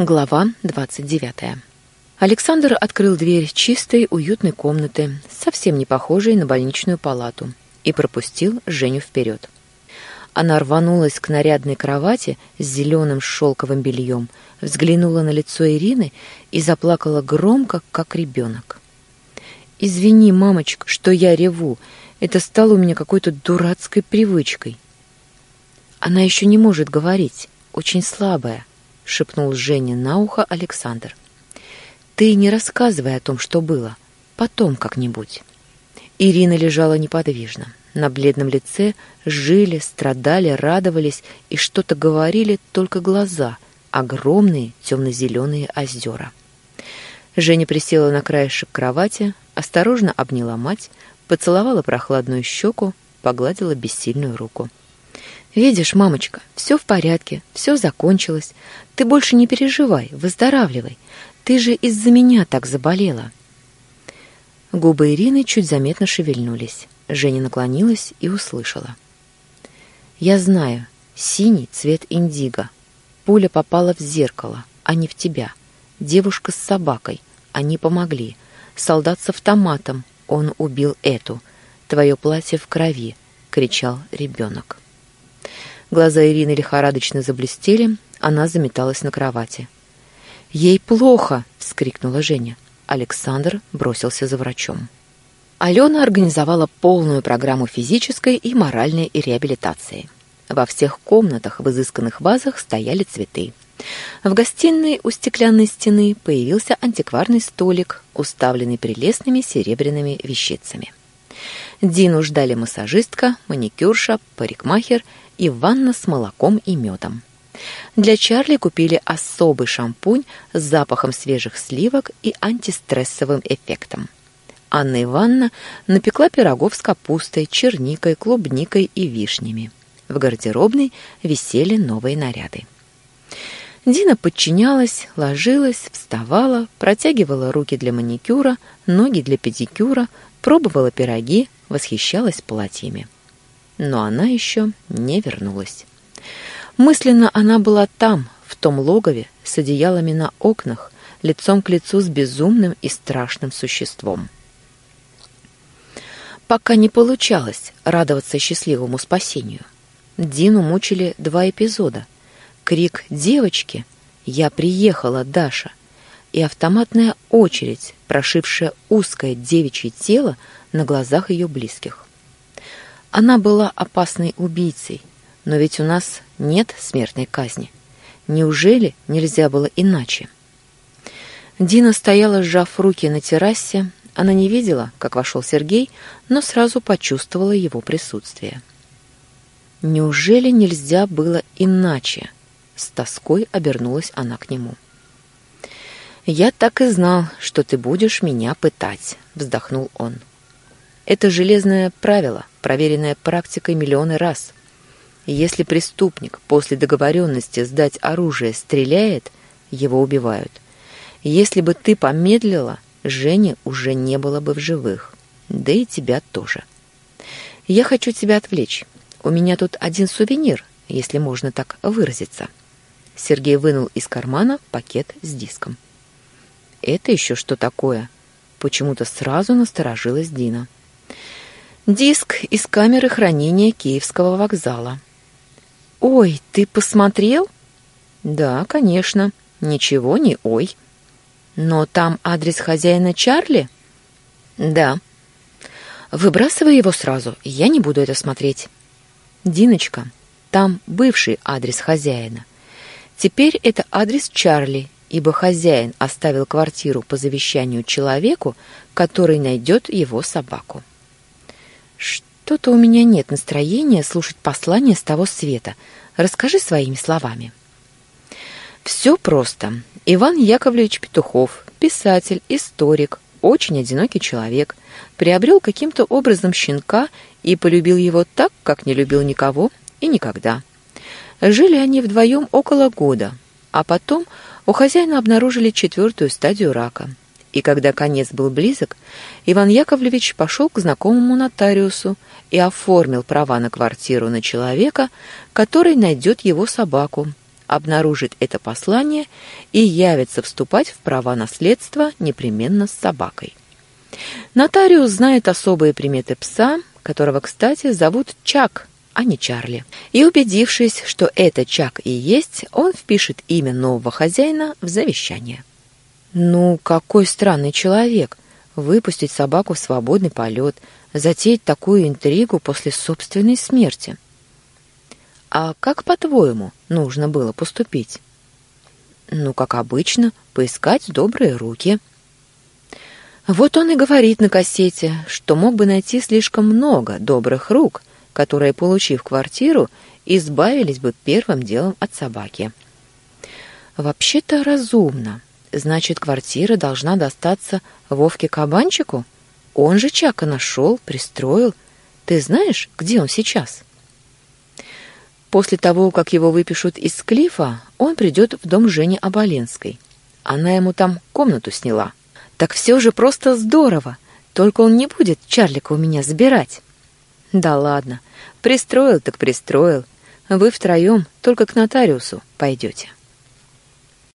Глава 29. Александр открыл дверь чистой, уютной комнаты, совсем не похожей на больничную палату, и пропустил Женю вперед. Она рванулась к нарядной кровати с зеленым шелковым бельем, взглянула на лицо Ирины и заплакала громко, как ребенок. «Извини, мамочка, что я реву. Это стало у меня какой-то дурацкой привычкой». Она еще не может говорить, очень слабая шепнул Жене на ухо Александр. Ты не рассказывай о том, что было, потом как-нибудь. Ирина лежала неподвижно. На бледном лице жили, страдали, радовались и что-то говорили только глаза, огромные темно-зеленые озера. Женя присела на краешек кровати, осторожно обняла мать, поцеловала прохладную щеку, погладила бессильную руку. «Видишь, мамочка, все в порядке, все закончилось. Ты больше не переживай, выздоравливай. Ты же из-за меня так заболела». Губы Ирины чуть заметно шевельнулись. Женя наклонилась и услышала. «Я знаю, синий цвет индиго. Пуля попала в зеркало, а не в тебя. Девушка с собакой. Они помогли. Солдат с автоматом. Он убил эту. Твое платье в крови», — кричал ребенок. Глаза Ирины лихорадочно заблестели, она заметалась на кровати. «Ей плохо!» — вскрикнула Женя. Александр бросился за врачом. Алена организовала полную программу физической и моральной реабилитации. Во всех комнатах в изысканных вазах стояли цветы. В гостиной у стеклянной стены появился антикварный столик, уставленный прелестными серебряными вещицами. Дину ждали массажистка, маникюрша, парикмахер и ванна с молоком и медом. Для Чарли купили особый шампунь с запахом свежих сливок и антистрессовым эффектом. Анна Ивановна напекла пирогов с капустой, черникой, клубникой и вишнями. В гардеробной висели новые наряды. Дина подчинялась, ложилась, вставала, протягивала руки для маникюра, ноги для педикюра, пробовала пироги, восхищалась платьями но она еще не вернулась. Мысленно она была там, в том логове, с одеялами на окнах, лицом к лицу с безумным и страшным существом. Пока не получалось радоваться счастливому спасению. Дину мучили два эпизода. Крик «Девочки!» «Я приехала, Даша!» И автоматная очередь, прошившая узкое девичье тело на глазах ее близких. Она была опасной убийцей, но ведь у нас нет смертной казни. Неужели нельзя было иначе? Дина стояла, сжав руки на террасе. Она не видела, как вошел Сергей, но сразу почувствовала его присутствие. Неужели нельзя было иначе? С тоской обернулась она к нему. «Я так и знал, что ты будешь меня пытать», — вздохнул он. Это железное правило, проверенное практикой миллионы раз. Если преступник после договоренности сдать оружие стреляет, его убивают. Если бы ты помедлила, Жени уже не было бы в живых. Да и тебя тоже. Я хочу тебя отвлечь. У меня тут один сувенир, если можно так выразиться. Сергей вынул из кармана пакет с диском. Это еще что такое? Почему-то сразу насторожилась Дина. Диск из камеры хранения Киевского вокзала. «Ой, ты посмотрел?» «Да, конечно. Ничего не ой». «Но там адрес хозяина Чарли?» «Да». «Выбрасывай его сразу, я не буду это смотреть». «Диночка, там бывший адрес хозяина. Теперь это адрес Чарли, ибо хозяин оставил квартиру по завещанию человеку, который найдет его собаку». Что-то у меня нет настроения слушать послание с того света. Расскажи своими словами. Все просто. Иван Яковлевич Петухов, писатель, историк, очень одинокий человек, приобрел каким-то образом щенка и полюбил его так, как не любил никого и никогда. Жили они вдвоем около года, а потом у хозяина обнаружили четвертую стадию рака – и когда конец был близок, Иван Яковлевич пошел к знакомому нотариусу и оформил права на квартиру на человека, который найдет его собаку, обнаружит это послание и явится вступать в права наследства непременно с собакой. Нотариус знает особые приметы пса, которого, кстати, зовут Чак, а не Чарли. И убедившись, что это Чак и есть, он впишет имя нового хозяина в завещание. Ну, какой странный человек! Выпустить собаку в свободный полет, затеять такую интригу после собственной смерти. А как, по-твоему, нужно было поступить? Ну, как обычно, поискать добрые руки. Вот он и говорит на кассете, что мог бы найти слишком много добрых рук, которые, получив квартиру, избавились бы первым делом от собаки. Вообще-то разумно. Значит, квартира должна достаться Вовке Кабанчику? Он же Чака нашел, пристроил. Ты знаешь, где он сейчас?» После того, как его выпишут из Клифа, он придет в дом Жени Оболенской. Она ему там комнату сняла. Так все же просто здорово. Только он не будет Чарлика у меня забирать. Да ладно. Пристроил так пристроил. Вы втроем только к нотариусу пойдете.